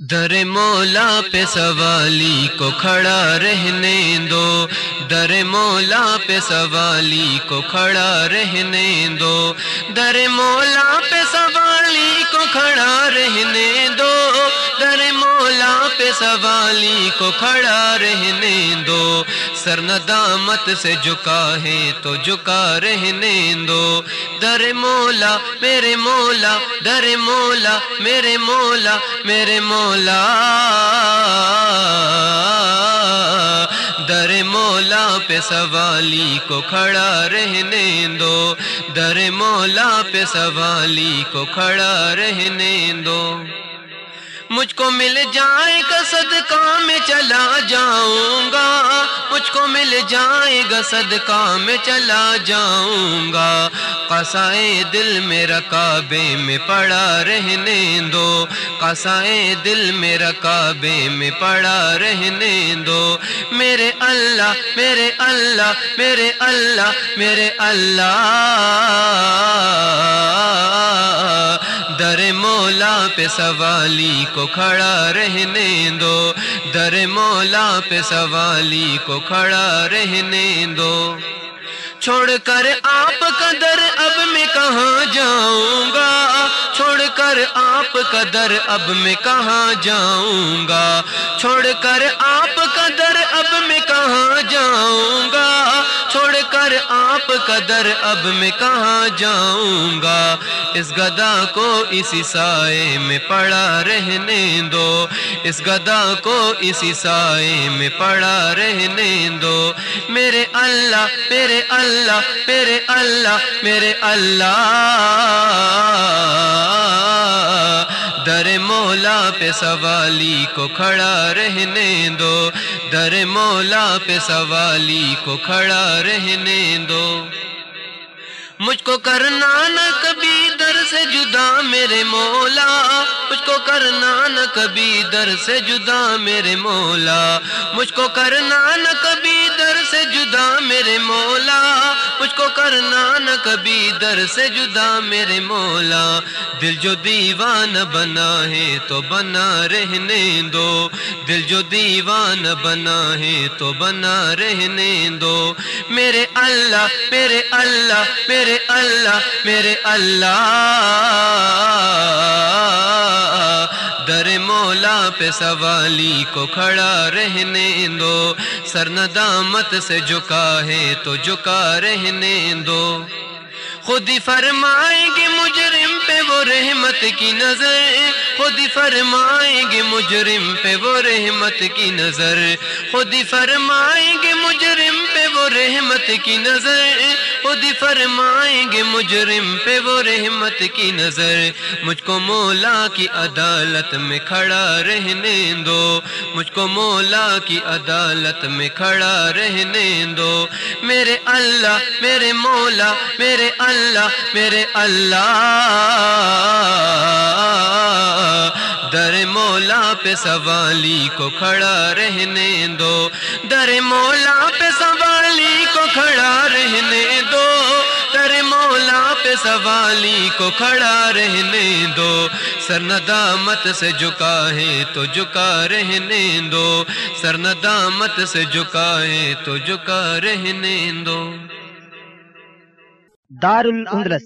در مولا پہ سوالی کو کھڑا رہنے دو۔ در مولا پہ سوالی کو کھڑا رہنے دو۔ در مولا پہ سوالی کو کھڑا رہنے دو۔ سوالی کو کھڑا رہنے دو۔ سر ندامت سے جھکا ہے تو جھکا رہنے دو۔ در مولا، میرے مولا، در مولا، میرے مولا میرے مولا۔ در مولا پہ سوالی کو کھڑا رہنے دو۔ در مولا پہ سوالی کو کھڑا رہنے دو۔ مجھ کو مل جائے گا صدقہ، میں چلا جاؤں گا۔ مجھ کو مل جائے گا صدقہ، میں چلا جاؤں گا۔ قصائے دل میرا کعبے میں پڑا رہنے دو۔ قصائے دل میرا کعبے میں پڑا رہنے دو۔ میرے اللہ میرے اللہ میرے اللہ میرے اللہ۔ در مولا پہ سوالی کو کھڑا رہنے دو۔ در مولا پہ سوالی کو کھڑا رہنے دو۔ چھوڑ کر آپ کا در اب میں کہاں جاؤں گا؟ چھوڑ کر آپ کا در اب میں کہاں جاؤں گا؟ چھوڑ کر آپ کا در اب میں کہاں جاؤں گا آپ کا در اب میں کہاں جاؤں گا؟ اس گدا کو اسی سائے میں پڑا رہنے دو۔ اس گدا کو اسی سائے میں پڑا رہنے دو۔ میرے اللہ میرے اللہ میرے اللہ میرے اللہ۔ در مولا پہ سوالی کو کھڑا رہنے دو۔ در مولا پہ سوالی کو کھڑا رہنے دو۔ مجھ کو کرنا نہ کبھی در سے جدا میرے مولا۔ مجھ کو کرنا نہ کبھی در سے جدا میرے مولا۔ مجھ کو کرنا نہ کبھی در سے جدا میرے مولا۔ کو کرنا نہ کبھی در سے جدا میرے مولا دل جو دیوان بنا ہے تو بنا رہنے دو دل جو دیوان بنا ہے تو بنا رہنے دو میرے اللہ میرے اللہ میرے اللہ میرے اللہ پہ سوالی کو کھڑا رہنے دو۔ سر ندامت سے جھکا ہے تو جھکا رہنے دو۔ خود ہی فرمائیں گے مجرم پہ وہ رحمت کی نظر خود فرمائیں گے مجرم پہ وہ رحمت کی نظر خود فرمائیں گے مجرم پہ وہ رحمت کی نظر خود فرمائیں گے مجرم پہ وہ رحمت کی نظر مجھ کو مولا کی عدالت میں کھڑا رہنے دو مجھ کو مولا کی عدالت میں کھڑا رہنے دو میرے اللہ میرے مولا میرے اللہ میرے اللہ مولا پہ سوالی کو کھڑا رہنے دو۔ در مولا پہ سوالی کو کھڑا رہنے دو۔ در مولا پہ سوالی کو کھڑا رہنے دو۔ سر ندامت سے جھکا ہے تو جھکا رہنے دو۔ سر ندامت سے جھکا ہے تو جھکا رہنے دو۔ دار الاندلس